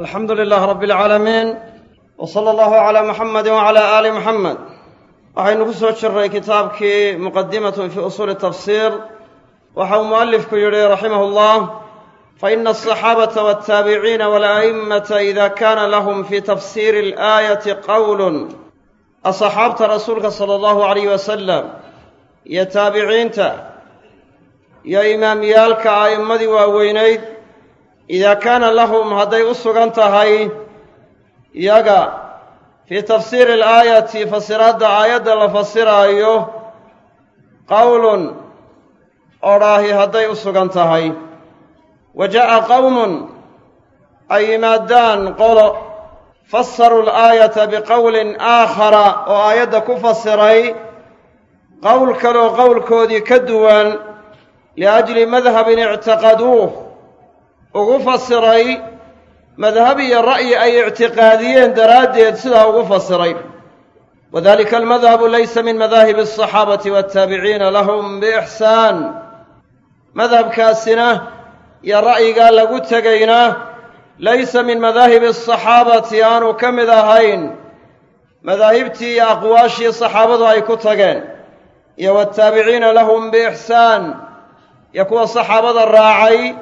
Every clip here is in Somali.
alxamdu lilaah rabbi alcaalamiin w sala allahu calaa muxamedi wacalaa aali muxamed waxaynu ku soo jirray kitaabkii muqadimatun fii usuuli tafsiir. Waxa uu mu'alifku yidhi raximahu llah faina alصaxaabata waltaabiciina wala'immata ida kana lahum fii tafsiiri alaayati qowlun asxaabta rasuulka sala allahu alayh wasalam iyo taabiciinta iyo imaamyaalka a'immadii waaweynayd idaa kaana lahum hadday u sugan tahay iyaga fii tafsiiri alaayati fasiraadda aayadda la fasiraayo qowlun odhaahi hadday u sugan tahay wa jaa'a qowmun ay yimaadaan qolo fasaruu alaayata biqowlin aakhara oo aayadda ku fasiray qowl kaloo qowlkoodii ka duwan liajli madhabin ictiqaduuh ugu fasiray madhab iyo ra'yi ay ictiqaadiyeen daraaddeed sidaa ugu fasiray. Wadalika almadhabu laysa min madaahibi alsaxaabati waataabiciina lahum biixsaan madhabkaasina iyo ra'yigaa lagu tegayna laysa min madaahibi asaxaabati aanu ka mid ahayn. Madaahibtii iyo aqwaashii saxaabadu ay ku tageen. Iyo waataabiciina lahum biixsaan iyo kuwa saxaabada raacay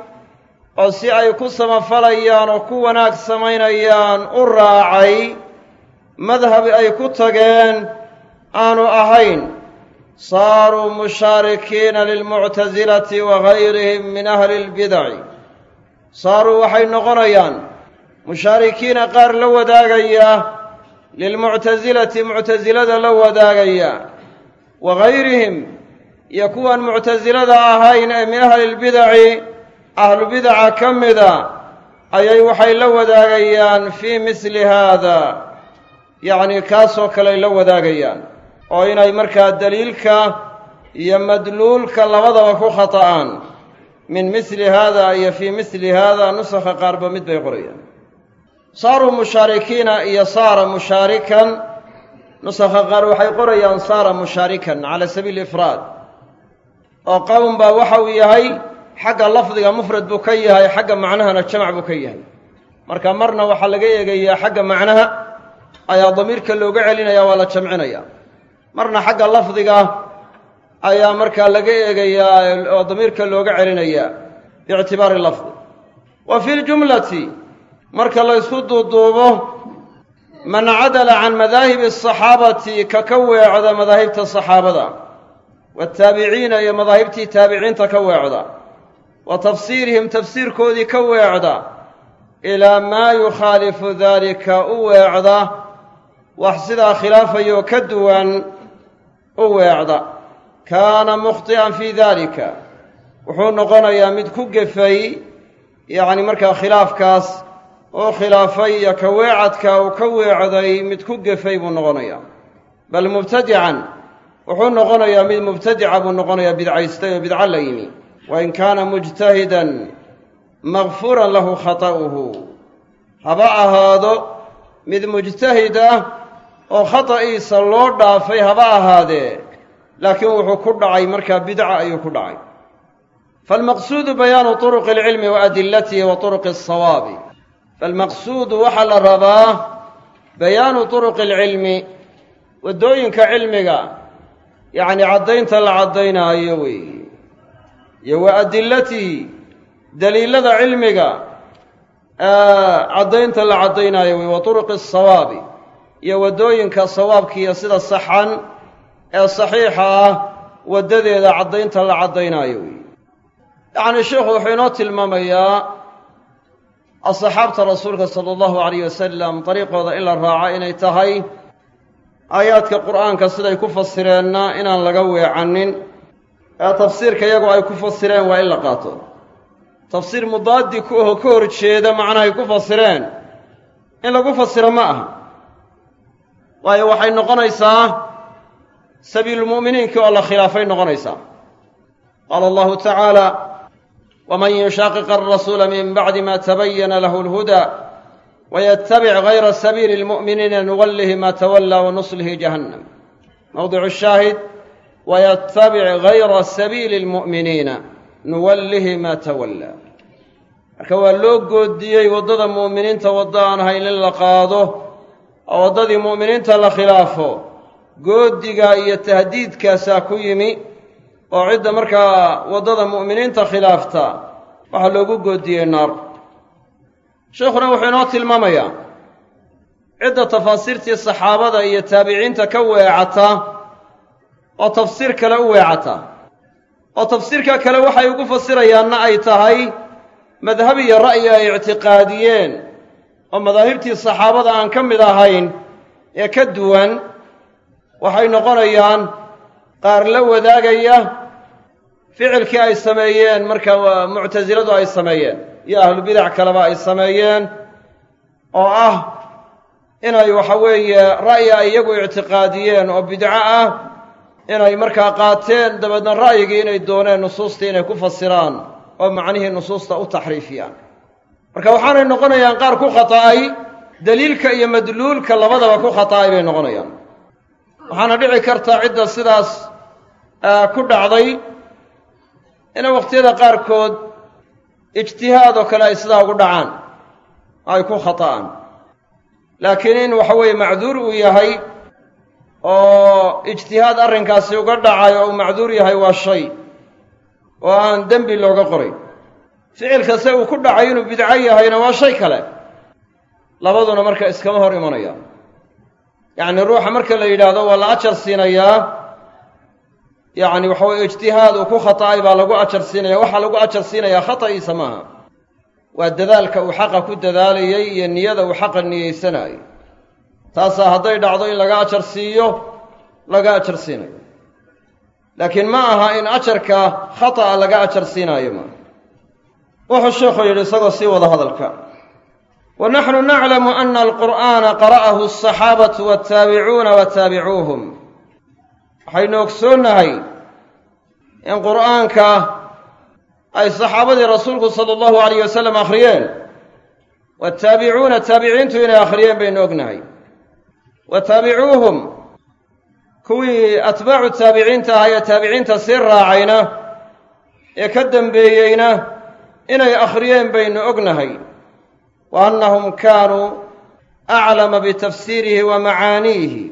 oo si ay ku samafalayaan oo ku wanaag samaynayaan u raacay madhab ay ku tageen aanu ahayn. Saaruu mushaarikiina lilmuctasilati wa gayrihim min ahli lbidaci saaruu waxay noqonayaan mushaarikiina qaar la wadaagaya lilmuctasilati muctasilada la wadaagaya wa gayrihim iyo kuwan muctasilada ahayn ee min ahli lbidaci ahlubidaca ka mida ayay waxay la wadaagayaan fii misli haada yacnii kaasoo kaley la wadaagayaan oo inay markaa daliilka iyo madluulka labadaba ku khata'aan. Min misli haada iyo fii misli haada nusakha qaarba mid bay qorayaan. Saaruu mushaarikiina iyo saara mushaarikan nusakha qaar waxay qorayaan saara mushaarikan cala sabiili ifraad oo qowm baa waxa uu yahay xagga lafdiga mufrad buu ka yahay xagga macnahana jamac buu ka yahay. Marka marna waxaa laga eegayaa xagga macnaha ayaa damiirka looga celinaya waa la jamcinaya marna xagga lafdiga ayaa markaa laga eegayaa oo damiirka looga celinaya biictibaari lafdi. Wa fi ljumlati marka la ysku duuduubo man cadala can madaahibi asaxaabati ka ka weecda madaahibta saxaabada. Waataabiciina iyo madaahibtii taabiciinta ka weecda wa tafsiirihim tafsiirkoodii ka weecda ilaa maa yukhaalifu daalika u weecda wax sidaa khilaafayoo ka duwan u weecda. Kaana mukhti'an fii daalika wuxuu noqonayaa mid ku gefay yacni markaa khilaafkaas oo khilaafay iyo ka weecadka uu ka weecday mid ku gefay buu noqonayaa. Bal mubtadican wuxuu noqonayaa mid mubtadica buu noqonayaa bidcaystay oo bidco la yimi wain kaana mujtahidan makfuuran lahu khata'uhu haba ahaado mid mujtahid ah oo khata'iisa loo dhaafay haba ahaadee laakiin wuxuu ku dhacay markaa bidca ayuu ku dhacay faalmaqsuudu bayaanu turuqi alcilmi wa adilatihi wa turuqi asawaabi faalmaqsuudu waxaa la rabaa bayaanu turuqi alcilmi waddooyinka cilmiga yacni caddaynta la caddaynaayo weeye iyo wa adilatihi daliilada cilmiga caddaynta la caddaynaayo wey wa turuqi asawaabi iyo waddooyinka sawaabkiiyo sida saxan ee saxiixa ah waddadeeda caddaynta la caddaynaayo. Wey yacni sheikhu wuxuu inoo tilmaamayaa asxaabta rasuulka sala allahu alayh wasalam dariiqooda in la raaco inay tahay aayaadka qur'aanka siday ku fasireenna inaan laga weecanin ee tafsiirka iyagu ay ku fasireen waa in la qaato. Tafsiir mudaadi ku aho ka hor jeeda macnahay ku fasireen. In lagu fasiro ma aha. Waayo waxay noqonaysaa sabiilulmu'miniinkii oo la khilaafay noqonaysaa. Qaala allahu tacaala waman yushaaqiq alrasuula min bacdi ma tabayana lahu alhuda waytabic gayra sabiili lmu'miniina nuwallihi ma tawallaa wanuslihi jahannam. Mawdicu shaahid waytabic gayra sabiili lmu'miniina nuwallihi ma tawallaa marka waa loo goodiyey waddada mu'miniinta waddo aan hayn in la qaado oo waddadii mu'miniinta la khilaafo. Goodiga iyo tahdiidkaasaa ku yimi oo cidda markaa waddada mu'miniinta khilaafta waxaa loogu goodiyey naar. Sheikhuna wuxuu inoo tilmaamayaa cidda tafaasiirtii saxaabada iyo taabiciinta ka weecata oo tafsiir kale u weecata. oo tafsiirka kale waxay ugu fasirayaanna ay tahay madhab iyo ra'yi ay ictiqaadiyeen oo madaahibtii saxaabada aan ka mid ahayn ee ka duwan waxay noqonayaan qaar la wadaagaya ficilkii ay sameeyeen marka muctasiladu ay sameeyeen iyo ahlubidac kaleba ay sameeyeen oo ah inay waxa weeye ra'yi ay iyagu ictiqaadiyeen oo bidco ah inay markaa qaateen dabeedna ra'yigii inay dooneen nusuustii inay ku fasiraan oo macnihii nusuusta u taxriifiyaan. Marka waxaanay noqonayaan qaar ku khata'ay deliilka iyo madluulka labadaba ku khata'ay bay noqonayaan. Waxaana dhici karta cidda sidaas ku dhacday inay wakhtiyada qaarkood ijtihaad oo kale ay sidaa ugu dhacaan ay ku khata'aan laakiin in waxa weeye macduur uu yahay oo ijtihaad arrinkaasi uga dhacay oo uu macduur yahay waa shay oo aan dembi looga qoray. Ficilka se uu ku dhacay inuu bidco yahayna waa shay kale. Labaduna marka iskama hor imanaya yacni ruuxa marka la yidhaahdo waa la ajar siinayaa yacni waxa weye ijtihaad uu ku khata'ay baa lagu ajar siinaya waxaa lagu ajar siinayaa khata'iisa maaha. Waa dadaalka uu xaqa ku dadaalayay iyo niyada uu xaqa niyeysanayay taasaa hadday dhacdo in laga ajar siiyo laga ajar siinayo. Laakiin ma aha in ajarka khata'a laga ajar siinaayo maaha wuxuu sheekhu yidhi isagoo sii wada hadalka wa naxnu naclamu ana alqur'aana qara'ahu asaxaabatu waltaabicuuna wa taabicuuhum. Waxaynu ogsoonnahay in qur'aanka ay saxaabadii rasuulku sala allahu alayh wasalam akhriyeen wataabicuuna taabiciintu inay akhriyeen baynu ognahay wa taabicuuhum kuwii atbaacu taabiciinta ahaa ee taabiciinta sii raacayna ee ka dembeeyeyna inay akhriyeen baynu ognahay wa annahum kaanuu aclama bitafsiirihi wa macaaniihi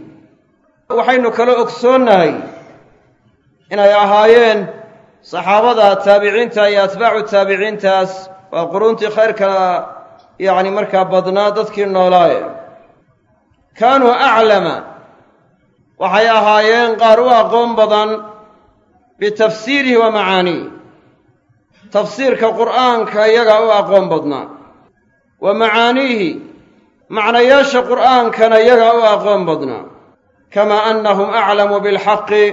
waxaynu kala ogsoonnahay inay ahaayeen saxaabada taabiciinta iyo atbaacu taabiciintaas waa quruuntii khayrka yacni markaa badnaa dadkii noolaaye kaanuu aclama. Waxay ahaayeen qaar u aqoon badan bitafsiirihi wa macaaniih tafsiirka qur'aanka iyagaa u aqoon badnaa. Wa macaaniihi macnayaasha qur'aankana iyagaa u aqoon badnaa. Kamaa annahum aclamu bilxaqi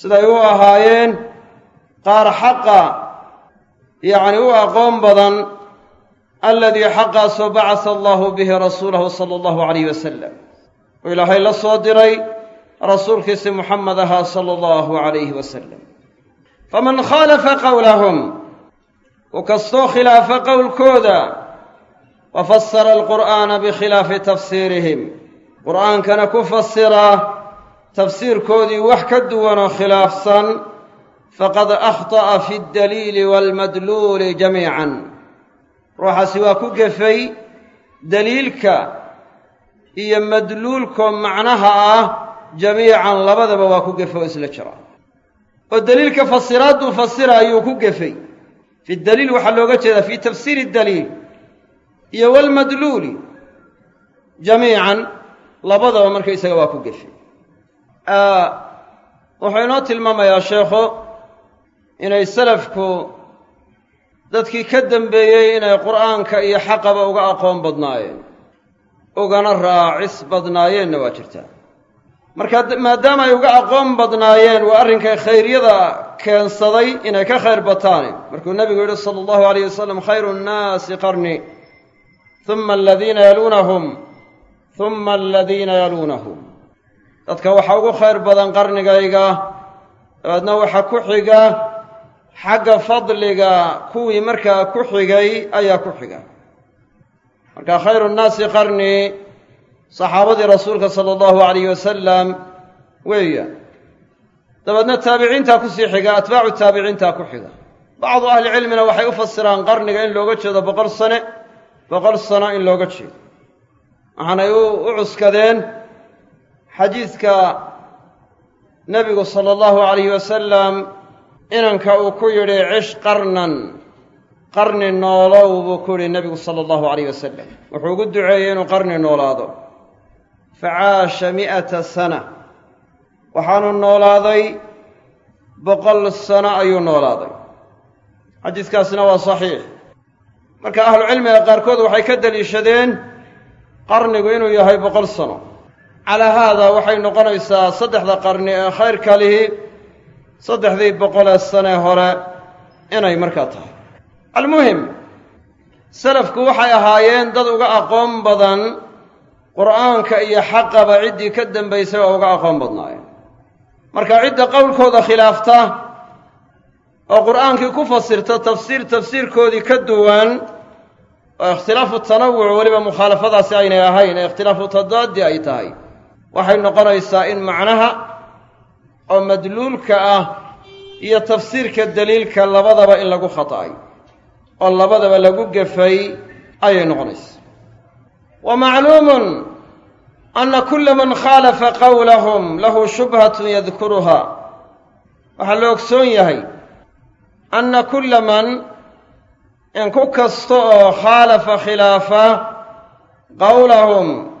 siday u ahaayeen qaar xaqa yacni u aqoon badan aladii xaqaasoo bacasa allahu bihi rasuulahu sala allahu calayh wasalam oo ilaahay la soo diray rasuulkiisi muxamed ahaa sala allahu calayhi wasalam faman khaalafa qowlahum u kastoo khilaafa qowlkooda wa fasara alqur'aana bikhilaafi tafsiirihim. Qur'aankana ku fasira tafsiirkoodii wax ka duwanoo khilaafsan faqad akhطa'a fi ddaliili waalmadluuli jamiican ruuxaasi waa ku gefay daliilka iyo madluulkoo macnaha ah jamiican labadaba waa ku gefe oo isla jira. oo daliilka fasiraadduu fasira ayuu ku gefay. fi daliil waxaa looga jeedaa fi tafsiiri daliil iyo wlmadluuli jamiican labadaba markaysaga waa ku gefay. Wuxuu inoo tilmaamayaa sheekhu inay salafku dadkii ka dembeeyey inay qur'aanka iyo xaqaba uga aqoon badnaayeen ugana raacis badnaayeenna waa jirtaa marka maadaama ay uga aqoon badnaayeen waa arrinkay khayryada keensaday inay ka khayr bataane markuu nebigu yidhi sala allahu alayh wasalam khayru nnaasi qarni huma aladiina yaluunahum huma aladiina yaluunahum. Dadka waxaa ugu khayr badan qarnigayga dabeedna waxa ku xiga xagga fadliga kuwii markaa ku xigay ayaa ku xiga. Marka khayru nnaasi qarni saxaabadii rasuulka sala allahu alayh wasalam weeya. Dabeedna taabiciintaa ku sii xiga atbaacu taabiciintaa ku xiga. Bacdu ahlicilmina waxay u fasiraan qarniga in looga jeedo boqol sane boqol sano in looga jeedo. Waxaanay u cuskadeen xadiidka nebigu sala allahu calayhi wasalam inanka uu ku yidhi cish qarnan qarni noolow buu ku yidhi nebigu sala allahu calayh wasalam wuxuu ugu duceeyey inuu qarni noolaado. Facaasha mi'ata sana. Waxaanu noolaaday boqol sano ayuu noolaaday. Xadiiskaasina waa saxiix. Marka ahlucilmiga qaarkood waxay ka deliishadeen qarnigu inuu yahay boqol sano. Calaa haada waxay noqonaysaa saddexda qarni ee khayrka lihi saddexdii boqolee sanee hore inay markaa tahay. Almuhim salafku waxay ahaayeen dad uga aqoon badan qur'aanka iyo xaqaba ciddii ka dambaysay waa uga aqoon badnaayeen. Marka cidda qowlkooda khilaafta oo qur'aankii ku fasirta tafsiir tafsiirkoodii ka duwan oo ikhtilaafu tanawuc weliba mukhaalafadaasi aynay ahayn ee ikhtilaafu tadaadi ay tahay waxay noqonaysaa in macnaha oo madluulka ah iyo tafsiirka daliilka labadaba in lagu khata'ay oo labadaba lagu gefay ayay noqonaysaa wa macluumun ana kula man khaalafa qowlahum lahu shubhatun yadkuruha waxaa la ogsoon yahay anna kulla man in ku kasta oo khaalafa khilaafa qowlahum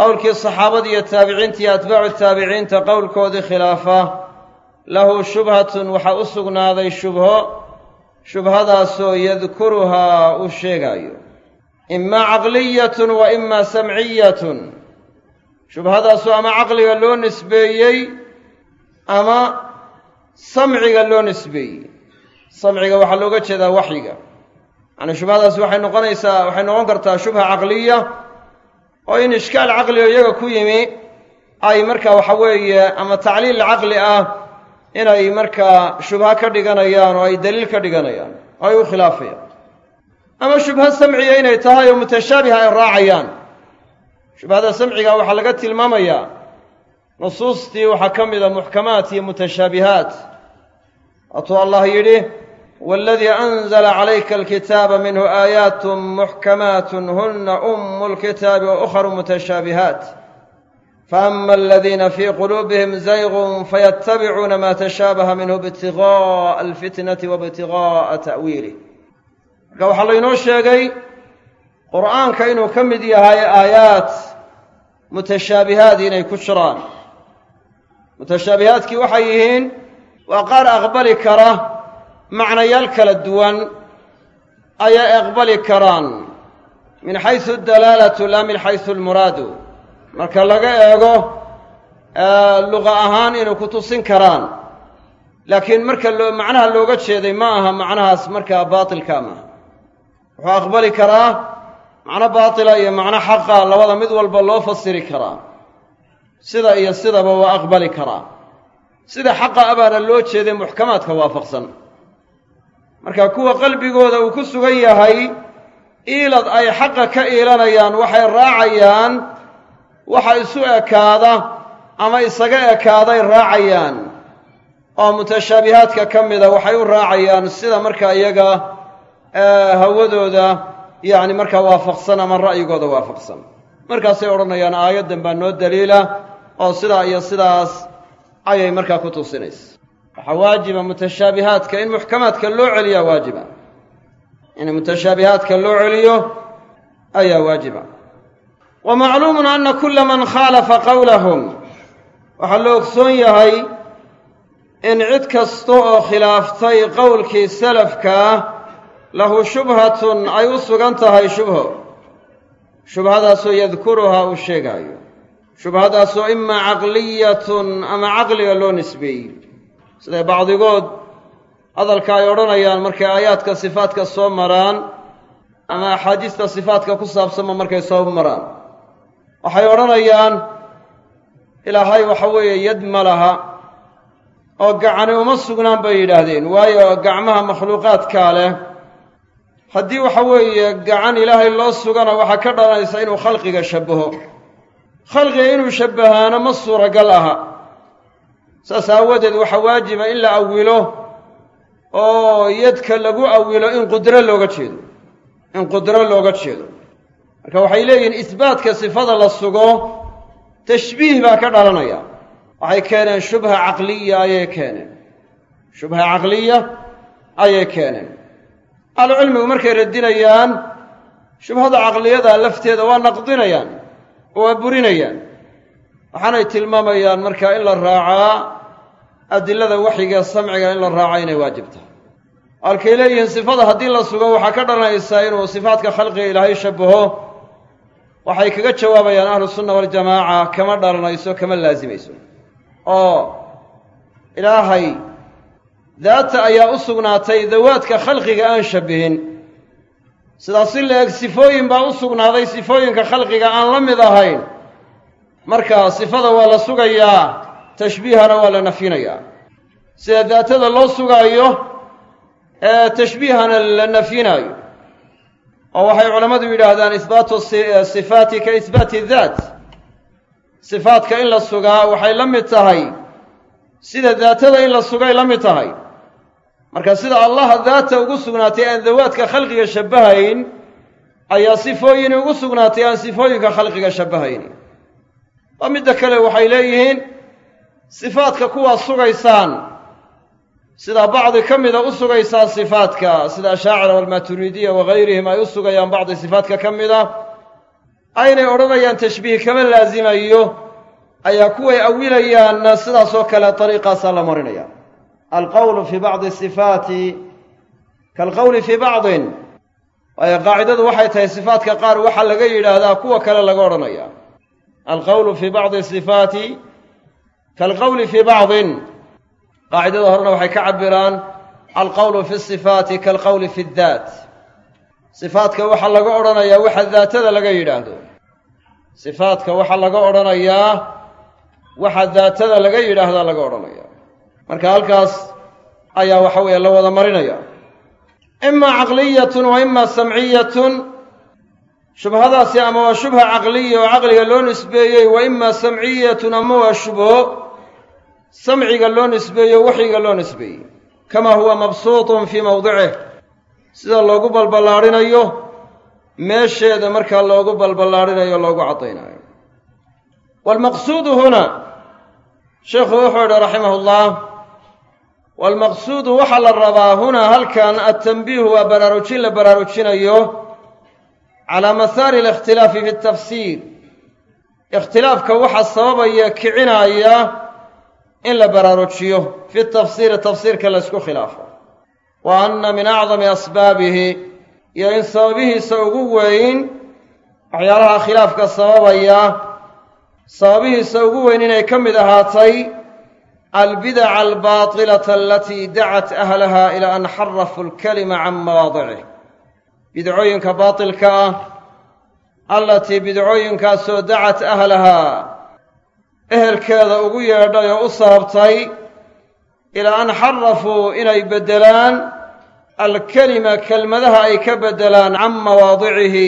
qowlkii saxaabada iyo taabiciinta atbaacu taabiciinta qowlkoodii khilaafa. Lahu shubhatun waxaa u sugnaaday shubho. Shubhadaasoo yadkuruhaa uu sheegaayo. Imaa caqliyatun wa imaa samciyatun. Shubhadaasoo ama caqliga loo nisbeeyey ama samciga loo nisbeeyey. Samciga waxaa looga jeedaa waxyiga. Yacni shubhadaasi waxay noqonaysaa waxay noqon kartaa shubha caqliya oo in ishkaal caqliga iyaga ku yimi ay marka waxa weeye ama tacliil caqli ah inay markaa shubha ka dhiganayaan oo ay daliil ka dhiganayaan oo ay u khilaafayaan. Ama shubha samciya inay tahay oo mutashaabiha ay raacayaan. Shubhada samciga waxaa laga tilmaamayaa nusuustii waxaa ka mida muxkamaat iyo mutashaabihaat. Waatuu allah yidhi waladii anzla calayka alkitaaba minhu aayaat muxkamaat huna umu lkitaabi wa ukharu mutashaabihaat faama aladiina fii quluubihim zaygun fayatabicuuna ma tashaabaha minhu ibtigaءa alfitnati waibtigaءa ta'wiilih marka waxaa laynoo sheegay qur'aanka inuu ka mid yahay aayaat mutashaabihaad inay ku jiraan mutashaabihaadkii waxay yihiin waa qaar aqbali kara macnayaal kala duwan ayay aqbali karaan. min xaysu dalaalatu laa min xaysu almuraadu marka laga eego luqa ahaan inay ku tusin karaan. Laakiin marka loo macnaha looga jeeday ma aha macnahaas markaa baatilka maaha wuxuu aqbali karaa macno baatila iyo macno xaqa labada mid walba loo fasiri karaa. Sida iyo sidaba waa aqbali karaa. Sida xaqa abaana loo jeeday muxkamaadka waafaqsan marka kuwa qalbigooda uu ku sugan yahay iilad ay xaqa ka iilanayaan waxay raacayaan waxa isu ekaada ama isaga ekaaday raacayaan. Oo mutashaabihaadka ka mida waxay u raacayaan sida markaa iyaga hawadooda yacni markaa waafaqsan ama ra'yigooda waafaqsan. Markaasay odhanayaan aayaddan baa noo daliila oo sidaa iyo sidaas ayay markaa ku tusinaysa waxaa waajiba mutashaabihaadka in muxkamaadka loo celiyaa waajiba. In mutashaabihaadka loo celiyo ayaa waajiba. Wa macluumun ana kula man khaalafa qowlahum waxaa la ogsoon yahay in cid kasta oo khilaaftay qowlkii salafkaa lahu shubhatun ay u sugan tahay shubho. Shubhadaasoo yadkuruhaa uu sheegaayo. Shubhadaasoo imaa caqliyatun ama caqliga loo nisbeeyey siday bacdigood hadalka ay odhanayaan markay aayaadka sifaadka soo maraan ama axaadiista sifaadka ku saabsanba markay soo maraan. Waxay odhanayaan ilaahay waxa weeye yad ma laha oo gacani uma sugnaan bay yidhaahdeen. Waayo gacmaha makhluuqaadkaa leh haddii waxa weeye gacan ilaahay loo sugana waxaa ka dhalanaysa inuu khalqiga shabbaho. Khalqiga inuu shabbahaano ma suuragal aha saas aawadeed waxaa waajiba in la awilo oo yadka lagu awilo in qudro looga jeedo in qudro looga jeedo. Marka waxay leeyihiin isbaatka sifada la sugo tashbiih baa ka dhalanaya. Waxay keeneen shubha caqliya ayay keeneen. Shubha caqliya ayay keeneen. Ahlucilmigu markay radinayaan shubhada caqliyada lafteeda waa naqdinayaan waa burinayaan. Waxaanay tilmaamayaan markaa in la raacaa adilada waxyiga samciga in la raaca inay waajib tahay. Halkay leeyihiin sifada haddii la sugo waxaa ka dhalanaysaa inuu sifaadka khalqiga ilaahay shabaho waxay kaga jawaabayaan ahlu sunna waljamaaca kama dhalanayso kama laasimayso. Oo ilaahay daata ayaa u sugnaatay dawaadka khalqiga aan shabihin sidaas si la eg sifooyin baa u sugnaaday sifooyinka khalqiga aan la mid ahayn. Marka sifada waa la sugayaa tashbiihana waa la nafyinayaa sida daatada loo sugaayo ee tashbiihana la nafyinaayo oo waxay culammadu yidhaahdaan isbaatu sifaati ka isbaati daat. Sifaadka in la sugaa waxay la mid tahay sida daatada in la sugay la mid tahay. Marka sida allaha daata ugu sugnaatay aan dawaadka khalqiga shabbahayn ayaa sifooyini ugu sugnaatay aan sifooyinka khalqiga shabbahayn. Waa midda kale waxay leeyihiin sifaadka kuwaad sugaysaan. Sida bacdi ka mida u sugaysaan sifaadka sida ashaacira walmaturiidiya wagayrihim ay u sugayaan bacdi sifaadka ka mida aynay odhanayaan tashbiih kama laasimayo ayaa kuway awilayaanna sidaasoo kale dariiqaasaa la marinaya. Alqowlu fii bacdi sifaati kaalqowli fii bacdin. Waayo qaacidadu waxay tahay sifaadka qaar waxaa laga yidhaahdaa kuwa kale laga odhanaya alqowlu fii bacdi sifaati kaalqowli fii bacdin qaacidada horena waxay ka cabiraan alqowlu fi sifaati kaalqowli fi daat sifaadka waxaa laga odhanayaa waxa daatada laga yidhaahdo sifaadka waxaa laga odhanayaa waxa daatada laga yidhaahdaa laga odhanaya marka halkaas ayaa waxa weeye la wada marinaya ima caqliyatun wa ima samciyatun shubhadaasi ama waa shubha caqliya oo caqliga loo nisbeeyey wa ima samciyatun ama waa shubho samciga loo nisbeeyo waxyiga loo nisbeeyey. Kama huwa mabsuutun fii mawdicih sida loogu balballaadhinayo meesheeda markaa loogu balballaadhinayo loogu caddaynayo waalmaqsuudu huna sheikhu wuxuu idhi raximah ullah waalmaqsuudu waxaa la rabaa hunaa halkan altanbiihu waa baraarujin la baraarujinayo calaa mahaari alikhtilaafi fi tafsiir. Ikhtilaafka waxa sababaya kicinaaya in la baraarujiyo fi tafsiiri tafsiirka la ysku khilaafo. Wa anna min acdami asbaabihi iyo in sababihiisa ugu weyn waxyaalaha khilaafka sababaya sababihiisa ugu weyn inay ka mid ahaatay albidaca albaatilata alatii dacat ahlaha ilaa an xarafuu alkalima can mawaadicih bidcooyinka baatilka ah allatii bidcooyinkaasoo dacat ahlahaa ehelkeeda ugu yeedhay oo u sababtay ilaa an xarafuu inay beddelaan alkelima kelmadaha ay ka beddelaan can mawaadicihi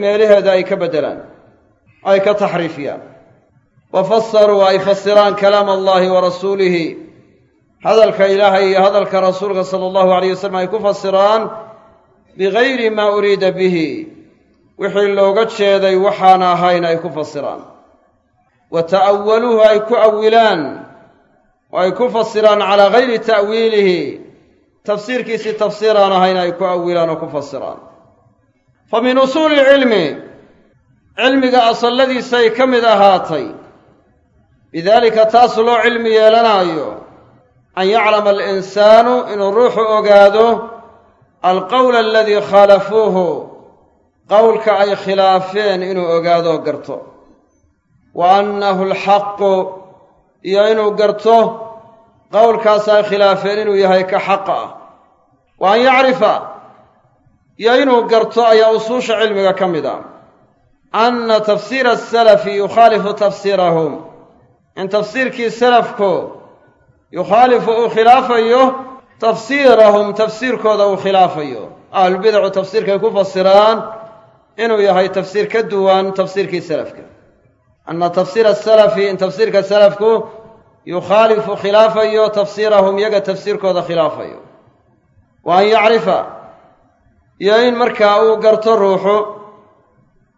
meelaheeda ay ka beddelaan ay ka taxriifiyaan. Wa fasaruu ay fasiraan kalaama allahi wa rasuulihi. Hadalka ilaahay iyo hadalka rasuulka sala allahu alayh wasalam ay ku fasiraan bigayri maa uriida bihi. Wixii looga jeeday waxaana ahayn ay ku fasiraan wa ta'awaluuhu ay ku awilaan oo ay ku fasiraan calaa gayri ta'wiilihi. Tafsiirkiisii tafsiir aan ahayn ay ku awilaan oo ku fasiraan. Fa min usuuli cilmi cilmiga asalladiisay ka mid ahaatay. Bidaalika taas loo cilmi yeelanaayo an yaclama alinsaanu inuu ruuxu ogaado alqowla aladii khaalafuuhu qowlka ay khilaafeen inuu ogaadoo garto wa annahu alxaqu iyo inuu garto qowlkaas ay khilaafeen inuu yahay ka xaqa. Ah wa an yacrifa iyo inuu garto ayaa usuusha cilmiga ka mid ah anna tafsiira asalafi yukhaalifu tafsiirahum. In tafsiirkii salafku yukhaalifu uu khilaafayo tafsiirahum tafsiirkooda uu khilaafayo. Ahlulbidacu tafsiirkay ku fasiraan inuu yahay tafsiir ka duwan tafsiirkii salafka anna tafsiira asalafi in tafsiirka salafku yukhaalifu khilaafayo tafsiirahum yaga tafsiirkooda khilaafayo wa an yacrifa iyo in markaa uu garto ruuxu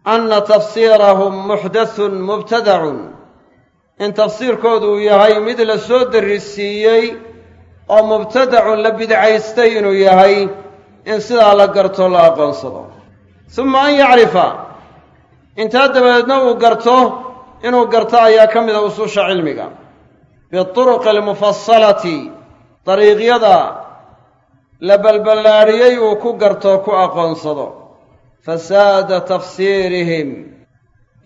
anna tafsiirahum muxdathun mubtadacun in tafsiirkoodu uu yahay mid la soo darrisiiyey oo mubtadacun la bidcaystay inuu yahay in sidaa la garto la aqoonsado suma an yacrifa intaa dabadeedna uu garto inuu garto ayaa ka mida usuusha cilmiga. Biuruqi almufasalati dariiqyada la balballaadhiyey uu ku garto ku aqoonsado. Fasaada tafsiirihim.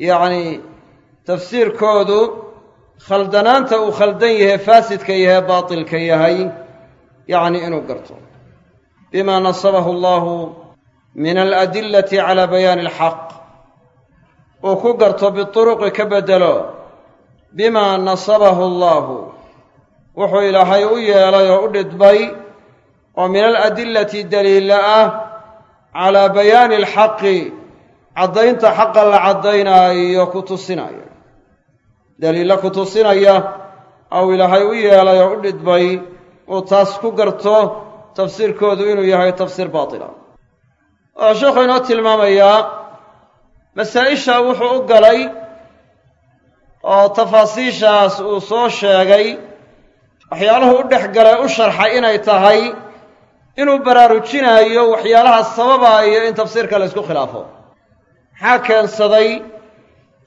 Yacnii tafsiirkoodu khaldanaanta uu khaldan yahay faasidka yahay baatilka yahay yacni inuu garto. Bima nasabahu allahu min aladillati cala bayaani alxaq uu ku garto biuruqi ka bedelo bima nasabahu allahu. Wuxuu ilaahay u yeelay oo u dhidbay oo min aladillati daliila ah calaa bayaani alxaqi caddaynta xaqa la caddaynaayo ku tusinaya. Daliilla ku tusinaya ou ilaahay u yeelay oo u dhidbay uu taas ku garto tafsiirkoodu inuu yahay tafsiir baatila wuxuu sheekhu inoo tilmaamayaa masaa-isha wuxuu u galay oo tafaasiishaas uu soo sheegay waxyaalahu u dhex galay u sharxay inay tahay inuu baraarujinaayo waxyaalaha sababaayo in tafsiirka la ysku khilaafo. Maxaa keensaday?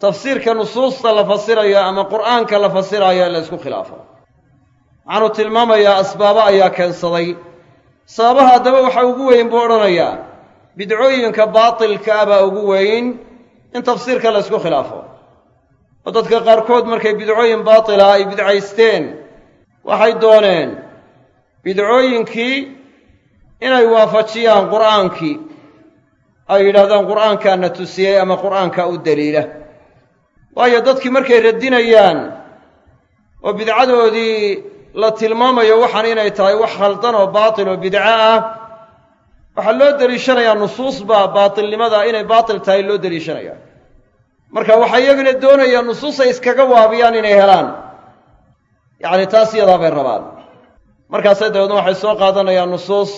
Tafsiirka nusuusta la fasirayo ama qur'aanka la fasirayo in la ysku khilaafo. Waxaanuu tilmaamayaa asbaabo ayaa keensaday. Sababaha haddaba waxa ugu weyn buu odhanayaa. Bidcooyinka baatilka ah baa ugu weyn in tafsiirka la ysku khilaafo. Oo dadka qaarkood markay bidcooyin baatila ay bidcaysteen waxay dooneen bidcooyinkii inay waafajiyaan qur'aankii. Ay yidhahdaan qur'aankaa na tusiyey ama qur'aankaa u daliila. Waayo dadkii markay radinayaan oo bidcadoodii la tilmaamayo waxaan inay tahay wax khaldan oo baatil oo bidco ah waxaa loo deliishanayaa nusuus baa baatilnimada inay baatil tahay loo deliishanayaa marka waxay iyaguna doonayaan nusuusay iskaga waabiyaan inay helaan. Yacni taas iyadaa bay rabaan. Markaasay dabeedna waxay soo qaadanayaan nusuus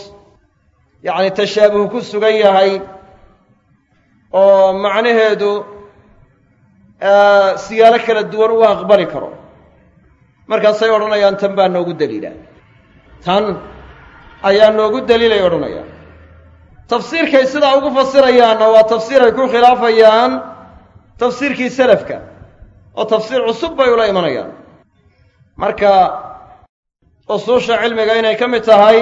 yacni tashaabuh ku sugan yahay oo macnaheedu siyaalo kala duwan u aqbali karo. Markaasay odhanayaan tan baa noogu daliila. Tan ayaa noogu daliilay odhanayaan tafsiirkay sidaa ugu fasirayaanna waa tafsiir ay ku khilaafayaan tafsiirkii salafka oo tafsiir cusub bay ula imanayaan. Marka usuusha cilmiga inay ka mid tahay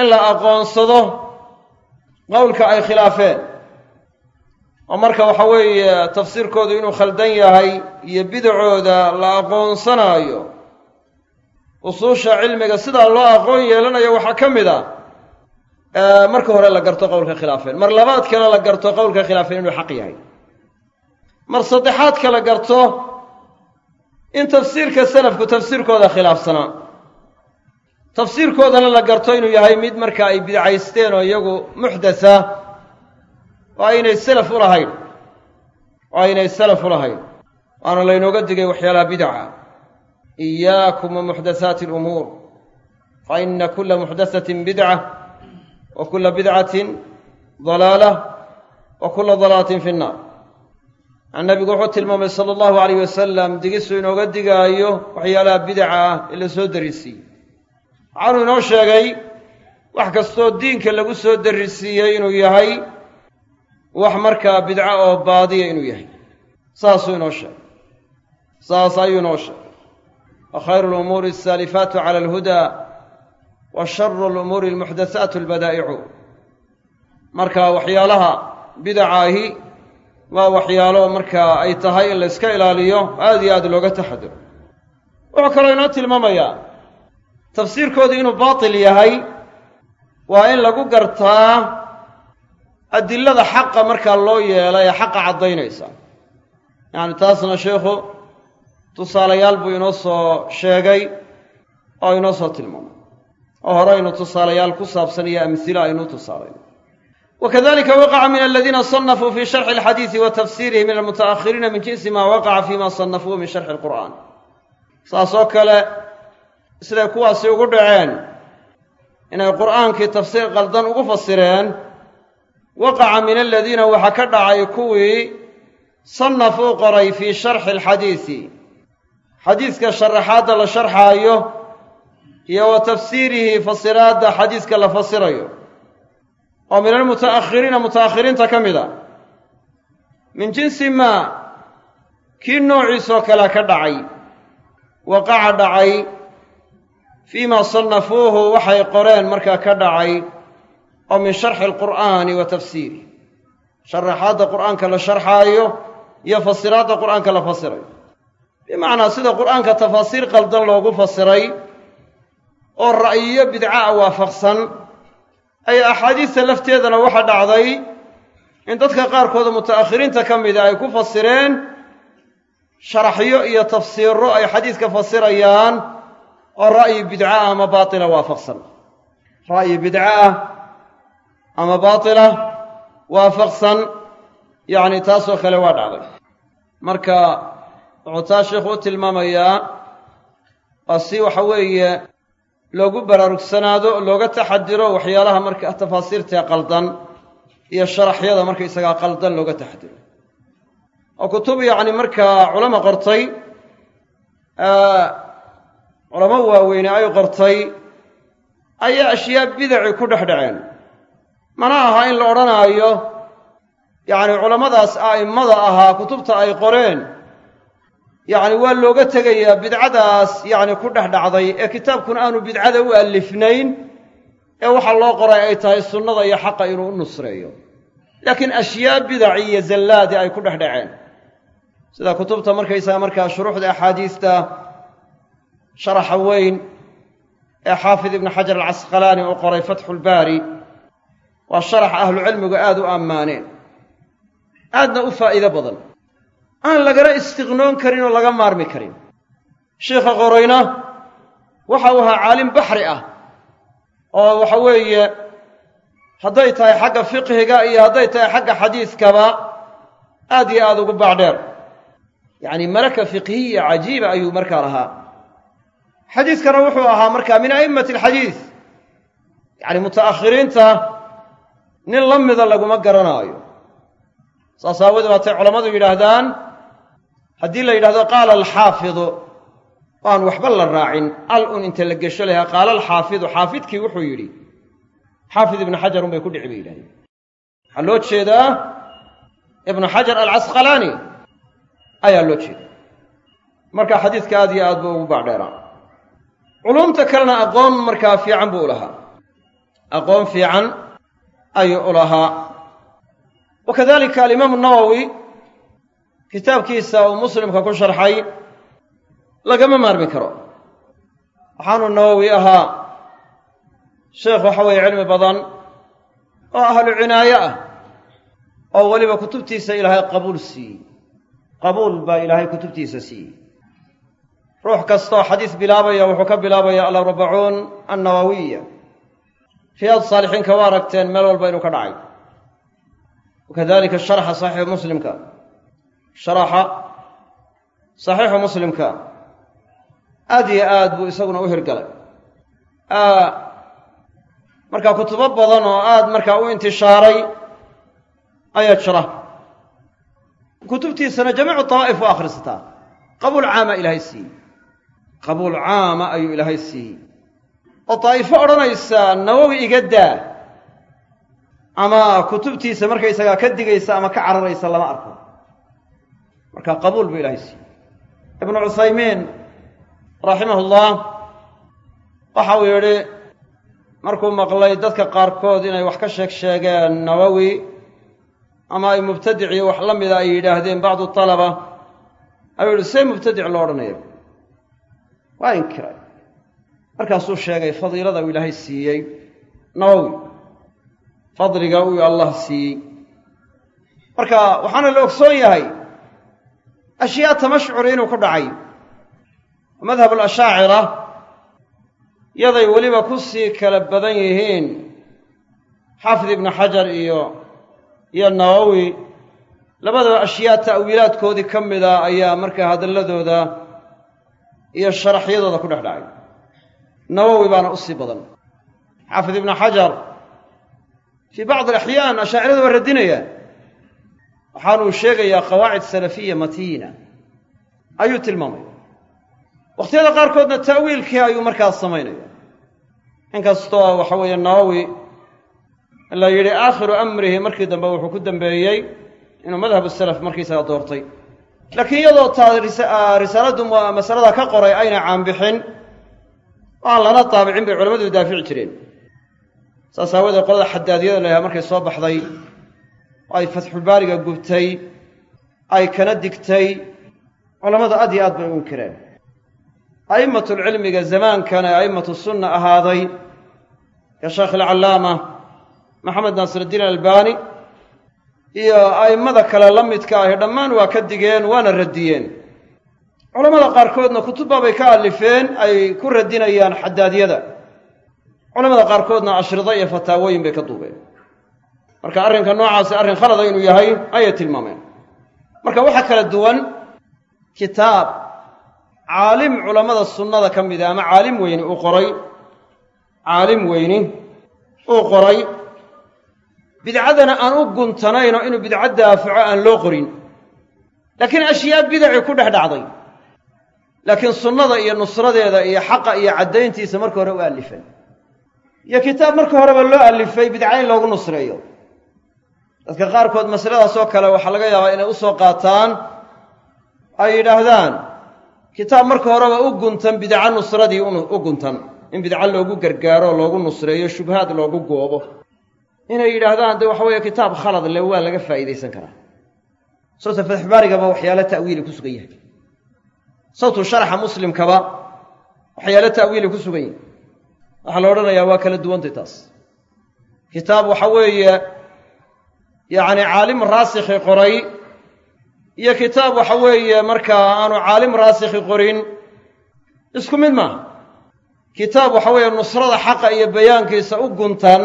in la aqoonsado qowlka ay khilaafeen. Oo marka waxa weeye tafsiirkoodu inuu khaldan yahay iyo bidacooda la aqoonsanaayo usuusha cilmiga sidaa loo aqoon yeelanayo waxaa ka mid a marka hore la garto qowlka khilaafeen. Mar labaadkana la garto qowlka khilaafeen inuu xaq yahay. Mar saddexaadka la garto in tafsiirka salafku tafsiirkooda khilaafsanaa. Tafsiirkoodana la garto inuu yahay mid marka ay bidcaysteen oo iyagu muxdatha oo aynay salaf u lahayn. Oo aynay salaf u lahayn. Waana laynooga digay waxyaalaha bidaca iyaakum wa muxdathaati alumuur. Fa ina kula muxdathatin bidca wa kula bidcatin dalaalah wa kula dalaalatin fi nnaar nabigu wuxuu tilmaamay sala allahu alayh wasalam digisu inooga digaayo waxyaalaha bidaca ah ee la soo darisiiyey waxaanuu inoo sheegay wax kastoo diinka lagu soo darisiiyey inuu yahay wax markaa bidco oo baadiya inuu yahay. Saasuu inoo sheegay. Saas ayuu inoo sheegay. Wa khayru lumuuri asaalifaatu cala alhudaa wa sharu lumuuri almuxdathaatu albadaa'icu marka waxyaalaha bidacaahi waa waxyaalo markaa ay tahay in la yska ilaaliyo aada iyo aada looga taxaduro wuxuu kaloo inoo tilmaamayaa tafsiirkoodu inuu baatil yahay waa in lagu gartaa adilada xaqa markaa loo yeelay ee xaqa caddaynaysa. Yacni taasna sheikhu tusaalayaal buu inoo soo sheegay oo inoo soo tilmaamay oo horeynu tusaalayaal ku saabsan iyo amhilo aynuu tusaalayn wakadalika waqaca min aladiina sanafuu fi sharxi alxadiidi wa tafsiirihi min almuta'ahiriina min jinsi maa waqaca fima sanafuu min sharxi alqur'aan. Saas oo kale siday kuwaasi ugu dhaceen inay qur'aankii tafsiir qaldan ugu fasireen waqaca min aladiina waxaa ka dhacay kuwii sannafuu qoray fii sharxi alxadiisi. Xadiiska sharaxaadda la sharxaayo iyo wa tafsiirihi fasiraadda xadiiska la fasirayo. Oo min almuta'akhiriina muta'akhiriinta ka mid a. Min jinsi maa kii noociisoo kalea ka dhacay waqaca dhacay fii ma sannafuuhu waxay qoreen markaa ka dhacay oo min sharxi alqur'aani wa tafsiirih sharaxaadda qur'aanka la sharxaayo iyo fasiraadda qur'aanka la fasirayo. Bimacnaa sida qur'aanka tafaasiir qaldan loogu fasiray oo ra'yiyo bidca'a waafaqsan. Ayaa axaadiista lafteedana waxa dhacday in dadka qaarkooda muta'akhiriinta ka mida ay ku fasireen sharaxyo iyo tafsiiro ay xadiiska fasirayaan oo ra'yi bidca ah ama baatila waafaqsan. Ra'yi bidca ah ama baatila waafaqsan yacni taasoo kale waa dhacday. Marka wuxuu taa sheikhu u tilmaamayaa waa si waxa weeye loogu baraarugsanaado oo looga taxadiro waxyaalaha marka tafaasiirta qaldan iyo sharaxyada markaysagaa qaldan looga taxadiro. Oo kutub yacni markaa culamo qortay culamo waaweyne ay qortay ayaa ashyaa bidaci ku dhex dhaceen. Mana aha in la odhanaayo yacni culammadaas a'immada ahaa kutubta ay qoreen yacni waa looga tegayaa bidcadaas yacni ku dhex dhacday ee kitaabkuna aanu bidcada u allifnayn ee waxa loo qoray ay tahay sunnada iyo xaqa inuu u nusreeyo. Laakiin ashyaa bidaci iyo zallaadi ay ku dhex dhaceen sida kutubta markaysaga markaa shuruuxda axaadiista sharaxa weyn ee xaafid ibnu xajar alcasqalaani uu qoray fatxulbaari waa sharax ahlucilmigu aad u ammaaneen. Aadna u faa'iido badan aan lagana istiqnoon karin oo laga maarmi karin. Sheikha qorayna waxa uu ahaa caalim baxri ah oo waxa weeye hadday tahay xagga fiqhiga iyo hadday tahay xagga xadiiskaba aad iyo aad ugu baacdheer. Yacni malaka fiqhiya cajiiba ayuu markaa lahaa. Xadiiskana wuxuu ahaa markaa min a'immati alxadiis yacni muta'akhiriinta nin la mida laguma garanaayo saas aawadee waatay culammadu yidhaahdaan haddii la yidhahdo qaala alxaafidu aan waxba la raacin. Al un inta la gesho lahaa qaala alxaafidu xaafidkii wuxuu yidhi. Xaafid ibnu xajar un bay ku dhici bay yidhahdeen. Waxaa loo jeedaa ibnu xajar alcasqalaani ayaa loo jeeda marka xadiiska aad iyo aad buu ugu baacdheeraa culumta kalena aqoon markaa fiican buu u lahaa. Aqoon fiican ayuu u lahaa. Wa kadalika alimaamu nawowi kitaabkiisa uu muslimka ku sharxay lagama maarmi karo. Waxaanu nawowi ahaa sheekh waxa weeye cilmi badan oo ahlu cinaaye ah oo weliba kutubtiisa ilaahay qabuul siiyey. Qabuul baa ilaahay kutubtiisa siiyey. Ruux kastoo xadiis bilaabaya wuxuu ka bilaabaya alarbacuun annawawiya. Riyaad saalixiinka waa aragteen meel walba inuu ka dhacay. Wakadalika sharxa saxiixu muslimka sharaxa saxiixu muslimka aad iyo aad buu isaguna u hirgalay. Marka kutubo badan oo aad markaa u intishaaray ayaa jira. Kutubtiisana jamiicu dawaa'if u akhrisataa. Qabuul caama ilaahay siiyey qabuul caama ayuu ilaahay siiyey oo daa'ifo odhanaysa nawowi iga daa. Ama kutubtiisa markaysagaa ka digaysa ama ka cararaysa lama arko marka qabuul buu ilaahay siiyey. Ibnu cuthaymiin raximahullah waxa uu yidhi markuu maqlay dadka qaarkood inay wax ka sheeg sheegeen nawowi ama ay mubtadicii wax la mida ay yidhaahdeen bacdu talaba ayuu yihi see mubtadic loo odhanaya waa inkiray. Markaasuu sheegay fadiilada uu ilaahay siiyey nawowi fadliga uu allah siiyey. Marka waxaana la ogsoon yahay ashyaa tamashcuri inuu ku dhacay. Madhab alashaacira yaday weliba ku sii kala badan yihiin xaafid ibnu xajar iyo iyo nawowi labadaba ashyaa ta'wiilaadkoodii ka mida ayaa markaa hadalladooda iyo sharaxyadooda ku dhex dhacay. Nawowi baana u sii badan. Xaafid ibnu xajar fii bacdi alaxyaan ashaacirada waa radinaya waxaanuu sheegayaa qawaacid salafiya matiina. Ayuu tilmaamaya wakhtiyada qaarkoodna ta'wiilkii ayuu markaas samaynaya inkastoo waxa weeye nawowi la yidhi aakhiru amrihi markii dambe wuxuu ku dambeeyey inuu madhabu salaf markiisaga doortay. Laakiin iyadoo taa risaaladdu masalada ka qoray ayna caanbixin oo aan lana taabicin bay culamadu daafici jireen. Saas aawadeed qolada xadaadiyada la yahay markay soo baxday oo ay fatxulbaariga gubtay ay kana digtay culammadu aad iyo aad bay u inkireen a'immatulcilmiga zamaankana ee a'immatu sunna ahaaday ka sheekh alcallaama maxamed naasiruddiin albani iyo a'immada kale la midka ahi dhammaan waa ka digeen waana radiyeen. Culammada qaarkoodna kutubba bay ka alifeen ay ku radinayaan xadaadiyada culamada qaarkoodna ashrida iyo fataawooyin bay ka duubeen marka arrinka noocaasi arrin khalada inuu yahay ayay tilmaameen. Marka waxaa kala duwan kitaab caalim culammada sunnada ka mida ama caalim weyni uu qoray caalim weyni uu qoray bidcadana aan u guntanayno inuu bidco daafaco aan loo qorin. Laakiin ashyaa bidaci ku dhex dhacday laakiin sunnada iyo nusradeeda iyo xaqa iyo caddayntiisa marka hore u alifan iyo kitaab marka horeba loo alifay bidca in loogu nusreeyo dadka qaarkood masaladaas oo kale waxaa laga yaabaa inay u soo qaataan ay yidhaahdaan kitaab marka horeba u guntan bidco nusradii u guntan. In bidco loogu gargaaro loogu nusreeyo shubhaad loogu goobo. Inay yidhaahdaan de waxa weeye kitaab khalad le waa laga faa'iidaysan karaa. Sawta fatxbaarigaba waxyaalo ta'wiili ku sugan yahay. Sawtu sharaxa muslimkaba waxyaalo ta'wiili ku sugan yahay. Waxaa la odhanayaa waa kala duwantay taas. Kitaab waxa weeye yacni caalim raasikhi qoray. Iyo kitaab waxa weeye markaa aanu caalim raasikhi qorin. Isku mid maaha kitaab waxa weeye nusrada xaqa iyo bayaankiisa u guntan.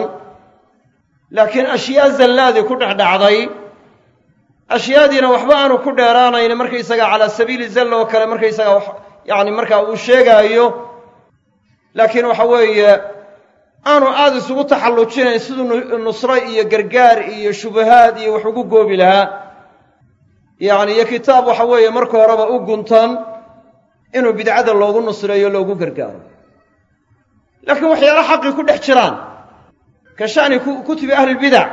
Laakiin ashyaa zallaadii ku dhex dhacday. Ashyaadiina waxba aanu ku dheeraanayn markaysaga calaa sabiili zalla oo kale markaysaga yacni markaa uu sheegaayo. Laakiin waxa weeye aanu aada isugu taxallujinayn siduu nusro iyo gargaar iyo shubahaad iyo wax ugu goobi lahaa. Yacni iyo kitaab waxa weeye marka horeba u guntan inuu bidcada loogu nusreeyo loogu gargaaro. Laakiin waxyaalo xaqii ku dhex jiraan. Ka sha'ni kutubi ahlilbidac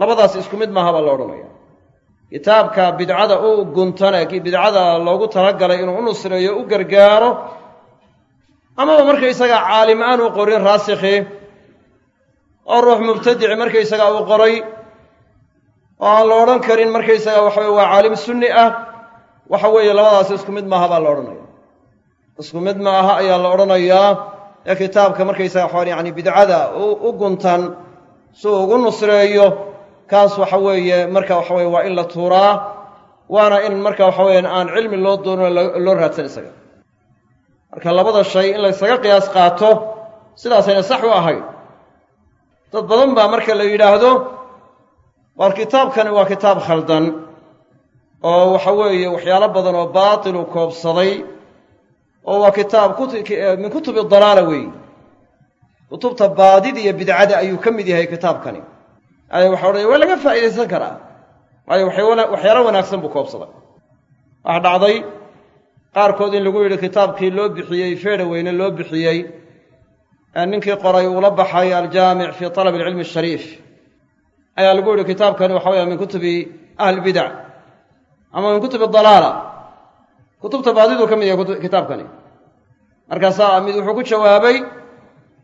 labadaas isku mid maaha baa la odhanaya. Kitaabka bidcada u guntane bidcada loogu talagalay inuu u nusreeyo u gargaaro amaba markaysagaa caalim aan u qorin raasikhi oo ruux mubtadici markaysagaa uu qoray. Oo aan la odhan karin markaysaga waxa weye waa caalim sunni ah. Waxa weeye labadaas isku mid maaha baa la odhanaya. Isku mid ma aha ayaa la odhanayaa ee kitaabka markaysaga waxaan yani bidcada u guntan si uu ugu nusreeyo kaas waxa weeye marka waxa weye waa in la tuuraa. Waana in marka waxa weeyaan aan cilmi loo doono loo raadsan isaga marka labada shay in laysaga qiyaas qaato sidaasayna sax u ahayn dad badan baa marka la yidhaahdo waar kitaabkani waa kitaab khaldan oo waxa weeye waxyaalo badan oo baatilu koobsaday oo waa kitaab min kutubi dalaala weeye kutubta baadida iyo bidcada ayuu ka mid yahay kitaabkani. Aya waxa odhanaya waa laga faa'iidaysan karaa. Waayo waxyaalo wanaagsan buu koobsaday. Waxa dhacday qaarkood in lagu yidhi kitaabkii loo bixiyey feedha weyne loo bixiyey ee ninkii qoray uula baxay aljaamic fii talab alcilmi ashariif ayaa lagu yidhi kitaabkani waxa weya min kutubi ahlibidac ama min kutubi dalaala. Kutubta baadiduu ka mid yahay kitaabkani. Markaasaa mid wuxuu ku jawaabay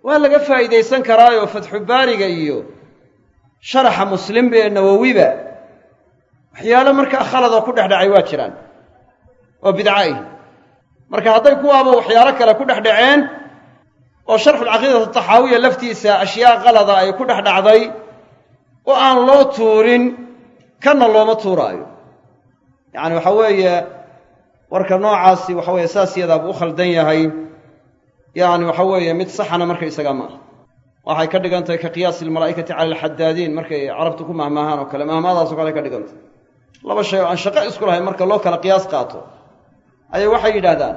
waa laga faa'iidaysan karaayoo fatxu baariga iyo sharaxa muslimba ee nawowiba waxyaalo markaa khaladoo ku dhex dhacay waa jiraan oo bidca ah marka hadday kuwaaba waxyaalo kale ku dhex dhaceen oo sharxulcaqiidati taxaawiya laftiisa ashyaa qalada ay ku dhex dhacday oo aan loo tuurin kanna looma tuuraayo. Yacani waxa weeye warka noocaasi waxa weeye saas yadaabuu u khaldan yahay. Yacni waxa weeye mid saxana marka isagaa maaha waxay ka dhigan tahay ka qiyaasi almalaa'ikati cala alxadaadiin markay carabtu ku mahmaahaan oo kale mahmaadaasoo kale ka dhigantay laba shay oo aan shaqo isku lahayn marka loo kala qiyaas qaato ayay waxay yidhahdaan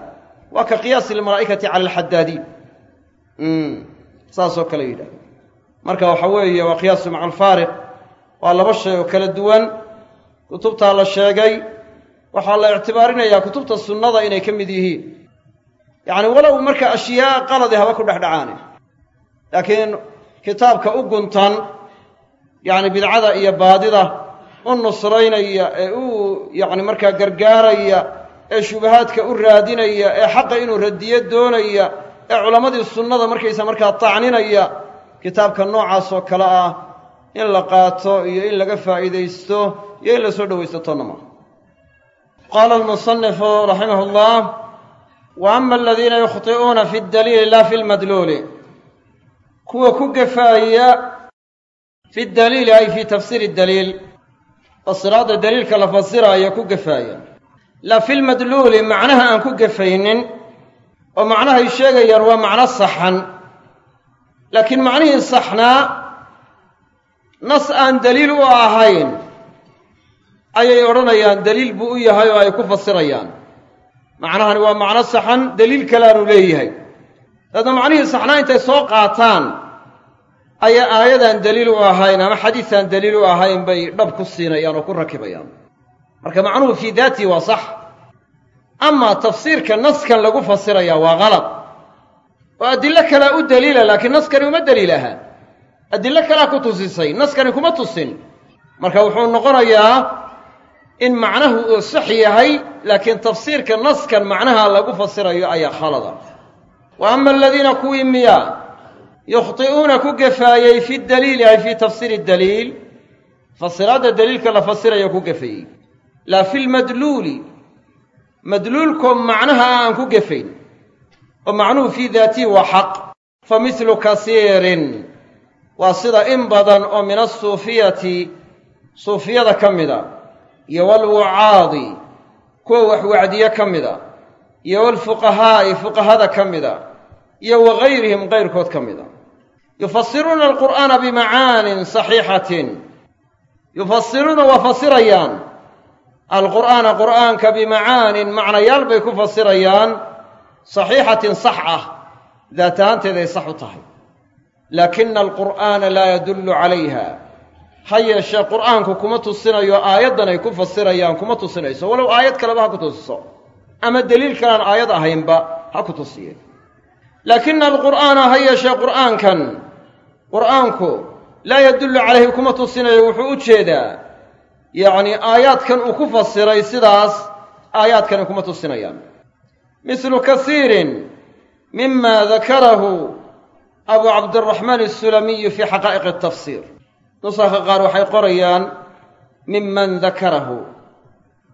waa ka qiyaasi almalaa'ikati cala alxadaadiin saasoo kale yidhahdaan marka waxa weeye waa qiyaasu maca alfaariq. Waa laba shay oo kala duwan. Kutubtaa la sheegay waxaa la ictibaarinayaa kutubta sunnada inay ka mid yihiin. Yacni walow marka ashyaa qaladi haba ku dhex dhacaane laakiin kitaabka u guntan yacni bidcada iyo baadida u nusraynaya ee u yacni markaa gargaaraya ee shubahaadka u raadinaya ee xaqa inuu radiyo doonaya ee culammadii sunnada markaysa markaa tacninaya kitaabka noocaas oo kale ah in la qaato iyo in laga faa'iidaysto iyo in la soo dhowaysto tonna maaha qaala almusanifu raximah llah wa ama aladiina yukhti'uuna fi ddaliili laa fi lmadluuli kuwa ku gafaaya fi daliili ay fii tafsiiri daliil fasiraadda daliilka la fasiraayo ku gafaaya laa fi lmadluuli macnaha aan ku gafaynin oo macnahay sheegayaan waa macno saxan. Laakiin macnihii saxnaa nas aan daliil u ahayn ayay odhanayaan daliil buu u yahay oo ay ku fasirayaan. Macnahani waa macno saxan daliil kaleaanu leeyahay. Daedna macnihii saxnaa intay soo qaataan ayaa aayadaan daliil u ahayn ama xadiisaan daliil u ahayn bay dhab ku siinayaan oo ku rakibayaan marka macnuhu fii daatihi waa sax. Amaa tafsiirka naskan lagu fasirayaa waa qalad oo adillo kalea u daliila laakiin naskani uma daliil aha adillo kalea ku tusisay naskani kuma tusin. Marka wuxuu noqonayaa in macnahu uu sax yahay laakiin tafsiirka naskan macnaha lagu fasirayo ayaa khalada. Wa ama aladiina kuwii miya yukhti'uuna ku gafaayey fi daliili ay fii tafsiiri daliil. Fasiraadda daliilka la fasirayo ku gafayey laa fi lmadluuli madluulkoo macnaha aan ku gafayn oo macnuhu fii daatihi waa xaq fa mithlu kasiirin waa sida in badan oo min asuufiyati suufiyada ka mida iyo walwucaadi kuwa wax wacdiye ka mida iyo walfuqahaa'i fuqahada ka mida iyo wa gayrihim qayrkood ka mida. Yufasiruuna alqur'aana bimacaanin saxiixatin. Yufasiruuna waa fasirayaan alqur'aana qur'aanka bimacaanin macnayaal bay ku fasirayaan saxiixatin sax ah. Daat ahaanteeday sax u tahay. Laakina alqur'aana laa yadullu calayha. Ha yeeshee qur'aanku kuma tusinayo aayaddan ay ku fasirayaan kuma tusinayso. Walow aayad kaleba ha ku tusiso. Ama deliil kalaan aayad ahaynba ha ku tusiye laakina alqur'aana ha yeeshee qur'aankan qur'aanku laa yadullu calayhi kuma tusinayo wuxuu u jeedaa yacnii aayaadkan uu ku fasiray sidaas aayaadkani kuma tusinayaan. Mislu kasiirin mima dakarahu abu cabdiraxmaan asulamiyu fii xaqaa'iqi atafsiir nusakha qaar waxay qorayaan miman dakarahu.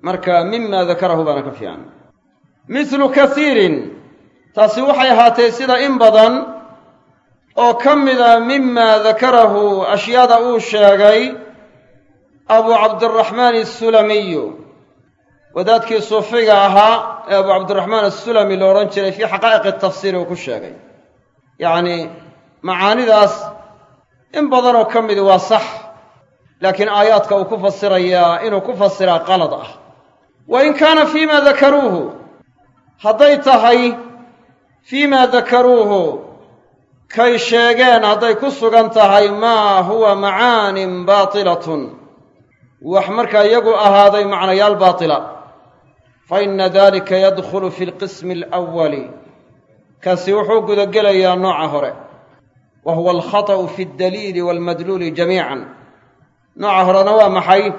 Marka mima dakarahu baana ka fiican. Mislu kasiirin taasi waxay ahaatay sida in badan oo ka mida mima dakarahu ashyaada uu sheegay abu cabdiraxmaan asulamiyu wadaadkii suufiga ahaa ee abu cabdiraxmaan asulami la odhan jiray fii xaqaa'iqi tafsiir uu ku sheegay. Yacnii macaanidaas in badanoo ka midi waa sax laakiin aayaadka uu ku fasirayaa inuu ku fasiraa qalad ah. Wa in kaana fii ma dakaruuhu hadday tahay fii ma dakaruuhu kay sheegeen hadday ku sugan tahay maa huwa macaanin baatilatun wax markaa iyagu ahaaday macnayaal baatila. Fa inna dalika yadkhulu fi lqismi alawali kaasi wuxuu gudagelayaa nooca hore. Wa huwa alkhata'u fi aldaliili waalmadluuli jamiican. Nooca horena waa maxay?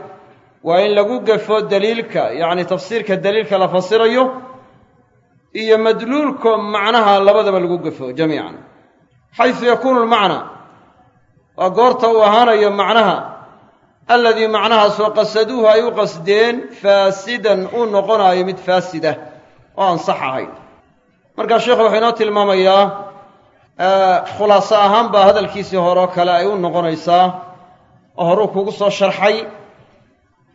Waa in lagu gafo daliilka yacni tafsiirka daliilka la fasirayo iyo madluulko macnaha labadaba lagu gafo jamiican. Xaysu yakuunu lmacna waa goorta uu ahaanayo macnaha aladii macnahaasoo qasaduuhu ay u qasdeen faasidan uu noqonaayo mid faasida oo aan sax ahayn. Markaa sheikhu wuxuu inoo tilmaamayaa khulaaso ahaan baa hadalkiisii hore oo kale ay u noqonaysaa oo horuu kugu soo sharxay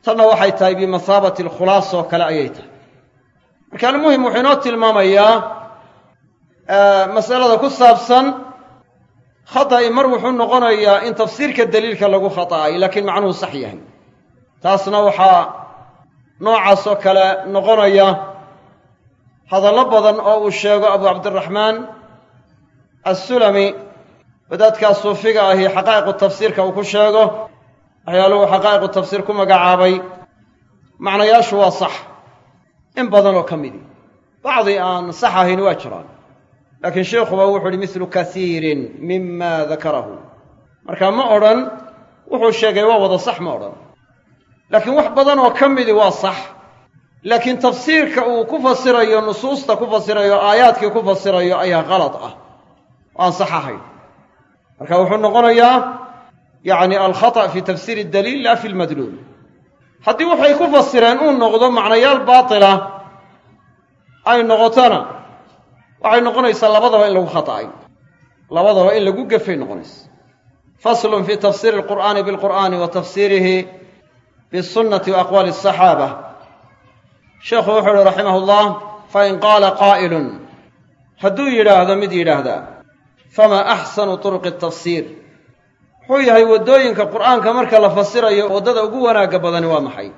tanna waxay tahay bimasaabati alkhulaasa oo kale ayay tahay. Marka almuhim wuxuu inoo tilmaamayaa masalada ku saabsan khata'i mar wuxuu noqonayaa in tafsiirka daliilka lagu khata'ay laakiin macnuhu sax yahay. Taasna waxaa noocaas oo kale noqonaya hadallo badan oo uu sheego abu cabdiraxmaan assulami. Wadaadkaa suufiga ahi xaqaa'iqu tafsiirka uu ku sheego waxyaaluhu xaqaa'iqu tafsiir ku magacaabay. Macnayaashu waa sax in badan oo ka midi bacdi aan sax ahayn waa jiraan laakiin sheikhuba wuxu uhi mislu kasiirin mima dakarahu marka ma odhan wuxuu sheegay waa wada sax ma odhan. Laakiin wax badan oo ka midi waa sax. Laakiin tafsiirka uu ku fasirayo nusuusta ku fasirayo aayaadkii ku fasirayo ayaa qalad ah. Oo aan sax ahayn. Marka wuxuu noqonayaa yacni alkhata' fi tafsiiri daliil laa fi lmadluul haddii waxay ku fasireen uu noqdo macnayaal baatila ay noqotona waxay noqonaysaa labadaba in lagu khata'ay. Labadaba in lagu gefay noqonaysa faslun fi tafsiiri alqur'aani bilqur'aani wa tafsiirihi bisunnati wa aqwaali asaxaaba sheekhu wuxuu uhi raximah ullah fain qaala qaa'ilun. Hadduu yidhaahdo mid yidhaahdaa famaa axsanu turuqi tafsiir wuxuu yahay waddooyinka qur'aanka marka la fasirayo waddada ugu wanaagga badani waa maxay?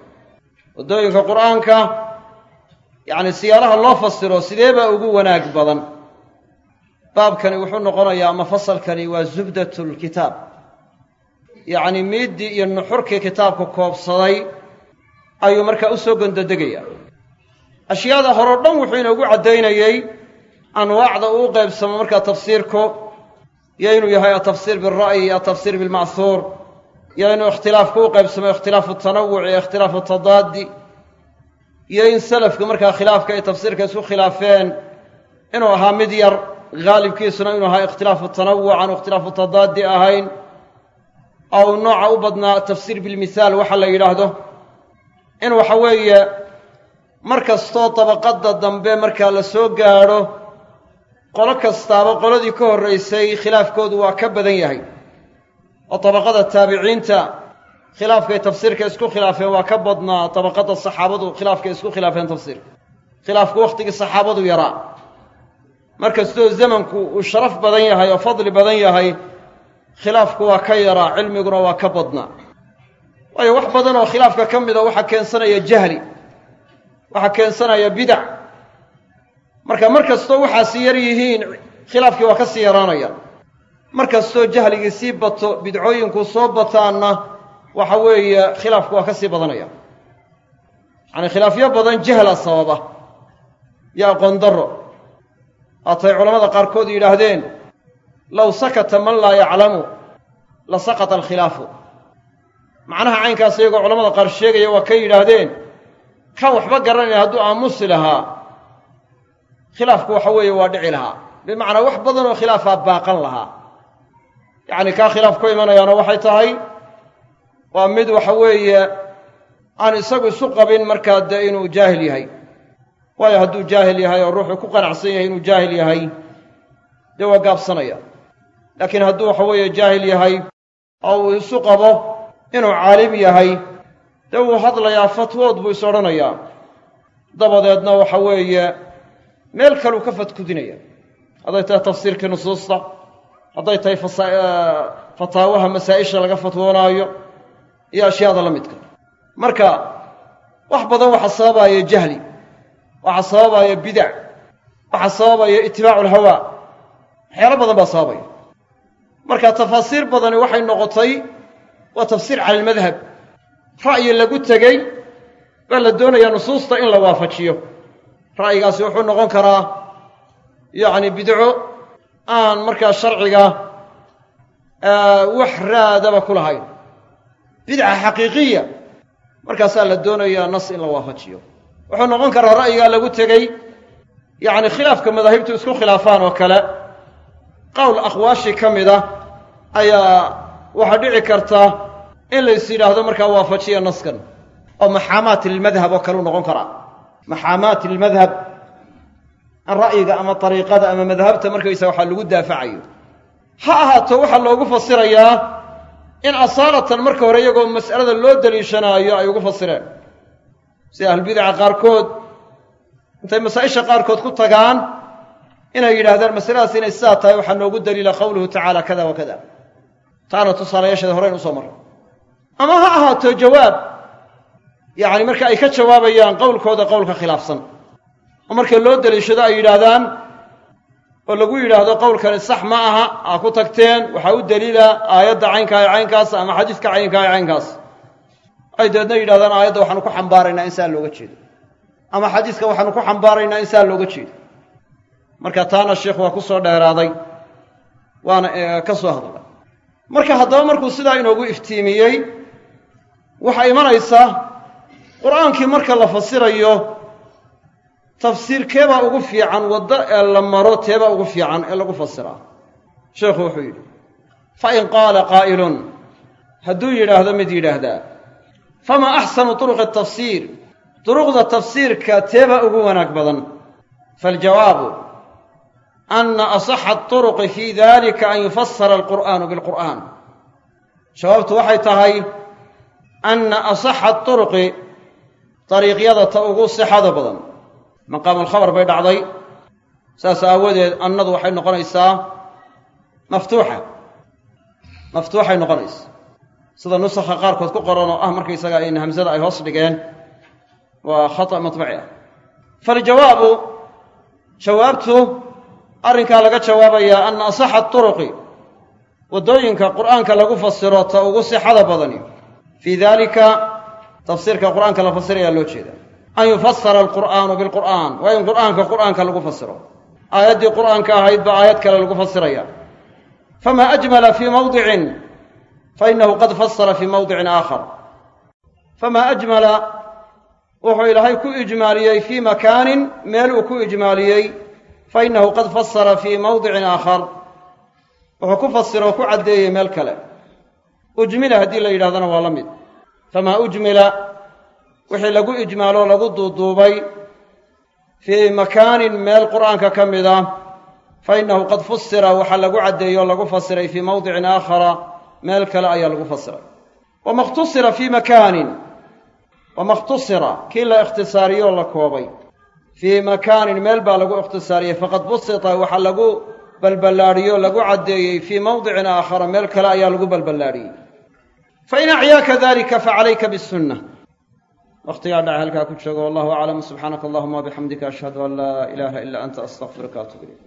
Waddooyinka qur'aanka yacni siyaalaha loo fasiro sidee baa ugu wanaag badan? Baabkani wuxuu noqonayaa ama fasalkani waa zubdatu lkitaab yacni miiddii iyo nuxurkii kitaabka koobsaday ayuu markaa u soo gondodegayaa. Ashyaada horeo dhan wuxuu inoogu caddaynayey anwaacda uu qaybsamo markaa tafsiirku iyo inuu yahay atafsiir bilra'yi atafsiir bilma'huur iyo inuu ikhtilaafku u qaybsamo ikhtilaafu tanawuc iyo ikhtilaafu tadaadi iyo in salafku markaa khilaafka ay tafsiirka isku khilaafeen inuu ahaa mid yar haalibkiisuna inuu ahaa ikhtilaafu tanawuc aanu ikhtilaafu tadaadi ahayn oo uu nooca u badnaa tafsiir bilmithaal waxa la yidhaahdo. In waxa weeye mar kastoo dabaqadda dambe markaa la soo gaadho qolo kastaaba qoladii ka horraysay khilaafkoodu waa ka badan yahay. Oo dabaqada taabiciinta khilaafkay tafsiirka isku khilaafeen waa ka badnaa dabaqadda saxaabadu khilaafkay isku khilaafeen tafsiirka khilaafku wakhtigii saxaabadu yaraa mar kastoo zamanku uu sharaf badan yahay oo fadli badan yahay khilaafku waa ka yaraa cilmiguna waa ka badnaa. Waayo wax badan oo khilaafka ka mida waxaa keensanaya jahli waxaa keensanaya bidac marka mar kastoo waxaasi yar yihiin khilaafkii waa ka sii yaraanaya. Mar kastoo jahligii sii bato bidcooyinku soo bataanna waxa weeye khilaafku waa ka sii badanaya. Yacani khilaafyo badan jahla sababa. Iyo aqoon darro waatay culamada qaarkood yidhaahdeen low sakata man laa yaclamu la saqata alkhilaafu. Macnaha caynkaas iyagoo culamada qaar sheegaya waa ka yidhaahdeen kan waxba garanaya hadduu aamusi lahaa. Khilaafku waxa weeye waa dhici lahaa. Bimacnaa wax badan oo khilaafaa baaqan lahaa. Yacni kaa khilaaf ku imanayaana waxay tahay waa mid waxa weeye aan isagu isu qabin markaa dee inuu jaahil yahay. Waayo hadduu jaahil yahay oo ruuxuu ku qanacsan yahay inuu jaahil yahay dee waa gaabsanaya. Laakiin hadduu waxa weeye jaahil yahay oo uu isu qabo inuu caalim yahay dee wuu hadlayaa fatwood buu is odhanayaa. Dabadeedna waxa weeye meel kaluu ka fadkudinaya hadday tahay tafsiirkii nusuusta hadday tahay fataawaha masaa-isha laga fatwoonaayo iyo ashyaada la midka. Marka wax badan waxaa sababaya jahli waxaa sababaya bidac waxaa sababaya itibaacu alhawaa waxyaalo badan baa sababaya. Marka tafaasiir badani waxay noqotay waa tafsiir cala almadhab ra'yi lagu tegey baa la doonayaa nusuusta in la waafajiyo. Ra'yigaasi wuxuu noqon karaa yacni bidco aan markaa sharciga wax raadaba ku lahayn bidca xaqiiqiya. Markaasaa la doonayaa nas in la waafajiyo. Wuxuu noqon karaa ra'yigaa lagu tegey yacni khilaafka madaahibtu isku khilaafaan oo kale. Qowl aqwaashii ka mida ayaa waxaa dhici karta in lays yidhaahdo markaa waafajiya naskan. Oo maxaamaat ilmadhab oo kale u noqon karaa. Maxaamaat ilmadhab ra'yiga ama ariiqada ama madhabta markaysa waxaa lagu daafacayo. Ha ahaato waxaa loogu fasirayaa in asaalatan marka hore iyagoo mas'alada loo daliishanaayo ay ugu fasireen. Sida ahlulbidaca qaarkood intay masaa-isha qaarkood ku tagaan inay yidhahdaan masaladaas inay sidaa tahay waxaa noogu daliila qowluhu tacaala kada wa kada. Taana tusaalayaasheeda horeyn u soo marray. Ama ha ahaato jawaab yacni marka ay ka jawaabayaan qowlkooda qowlka khilaafsan. Oo marka loo daliishado ay yidhaahdaan oo lagu yidhaahdo qowlkani sax ma aha aa ku tagteen waxaa u daliila aayadda caynkaa ee caynkaas ama xadiiska caynkaa ee caynkaas. Ay dabeedna yidhahdaan aayadda waxaanu ku xambaaraynaa in saa looga jeedo. Ama xadiiska waxaanu ku xambaaraynaa in saa looga jeedo. Marka taana sheikhu waa ku soo dheeraaday waana ka soo hadlay marka haddaba markuu sidaa inoogu iftiimiyey waxaa imanaysa qur'aankii marka la fasirayo tafsiirkeebaa ugu fiican waddo ee la maro teebaa ugu fiican ee lagu fasiraa sheekhu wuxuu yidhi fa in qaala qaa'ilun hadduu yidhaahdo mid yidhaahdaa famaa axsanu turuqi tafsiir duruqda tafsiirka teebaa ugu wanaag badan. Faljawaabu ana asaxa turuqi fii dalika an yufasara alqur'aanu bilqur'aan. Jawaabtu waxay tahay anna asaxa turuqi dariiqyada ta ugu sixada badan maqaamulkhabar bay dhacday. Saas aawadeed annadu waxay noqonaysaa maftuuxa. Maftuuxay noqonaysa sida nusakha qaarkood ku qoran oo ah markaysaga in hamsada ay hoos dhigeen waa khata matbaci ah. Faljawaabu jawaabtu arrinkaa laga jawaabayaa anna asaxa turuqi waddooyinka qur'aanka lagu fasiro ta ugu sixada badani. Fii dalika tafsiirka qur'aanka la fasirayaa loo jeeda an yufasara alqur'aanu bilqur'aan waa in qur'aanka qur'aanka lagu fasiro aayaddii qur'aanka ahayd ba aayad kale lagu fasiraya famaa ajmala fii mawdicin fainahu qad fasara fii mawdicin aakhar famaa ajmala wuxuu ilaahay ku ijmaaliyey fii makaanin meel uu ku ijmaaliyey fainahu qad fasara fii mawdicin aakhar wuxuu ku fasira oo ku caddeeyey meel kale ujmila haddii la yidhahdana waa la mid famaa wixii lagu ijmaaloo lagu duuduubay fii makaanin meel qur'aanka ka mid ah fa innahu qad fusira waxaa lagu caddeeyey oo lagu fasiray fii mawdicin aakhara meel kale ayaa lagu fasiray wama khtusira fii makaanin wama khtusira kii la ikhtisaariyoo la koobay. Fii makaanin meel baa lagu ikhtisaariyey faqad busita waxaa lagu balballaadhiyo lagu caddeeyey fii mawdicin aakhara meel kale ayaa lagu balballaadhiyey. Fain acyaaka dalika facalayka bisunna wakhtigaa dhaca halkaa ku joogo wallahu aclam. Subxaanaka allahuma wabixamdika ashhadu an laa ilaaha ila anta astaqfiruka atub ilayk